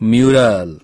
mural